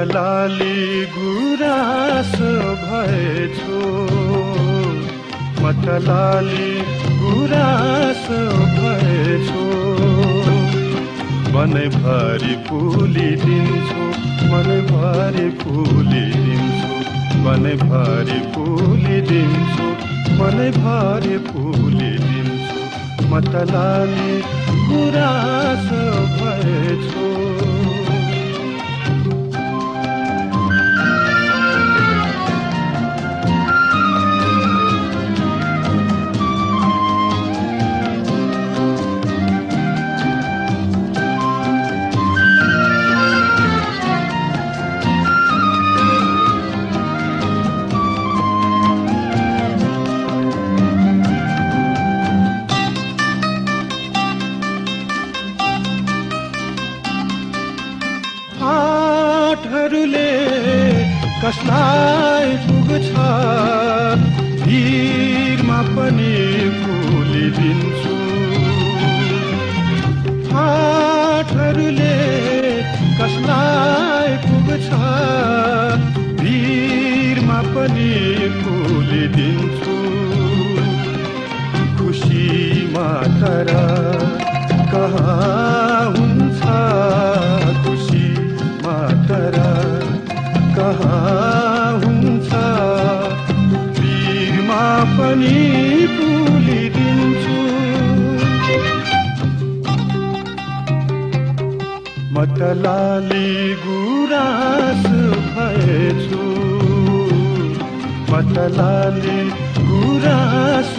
मतलाली गुरास भएछु। मतलाली गुरास भएछु। मनैभरि फुलिदिन्छु मनैभरि फुलिदिन्छु मनैभरि फुलिदिन्छु मनैभरि फुलिदिन्छु। मतलाली गुरास भएछु। आठहरूले कसलाई पुग्छ? भिरमा पनि फुलिदिन्छु। आठहरूले कसलाई पुग्छ? भिरमा पनि फुलिदिन्छु। खुसीमा तर कहाँ कहाँ हुन्छ वीरमा पनि पुलिदिन्छु मतलाली गुरास भएछु। मतलाली गुरास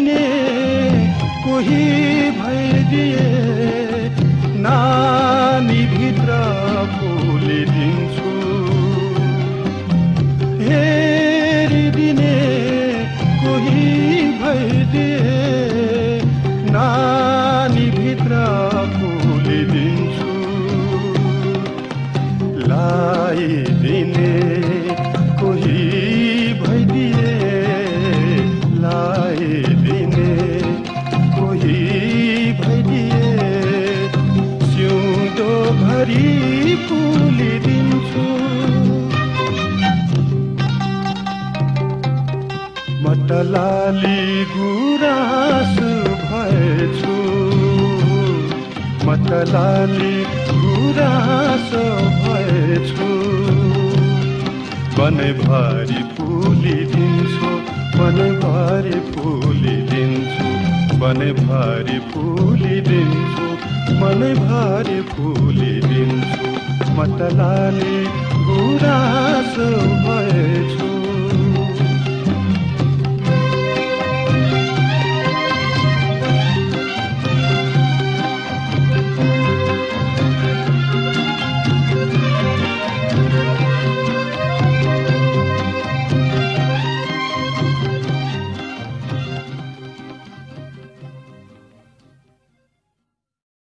हेरिदिने कोही भइदिए नानीभित्र फुलिदिन्छु हेरिदिने कोही भइदिए नानीभित्र फुलिदिन्छु लाइदिने कोही मतलाली गुरास भएछु। मतलाली गुरास भएछु। मनैभरि फुलिदिन्छु मनैभरि फुलिदिन्छु मनैभरि फुलिदिन्छु मनैभरि फुलिदिन्छु मतलाली गुरास भएछु।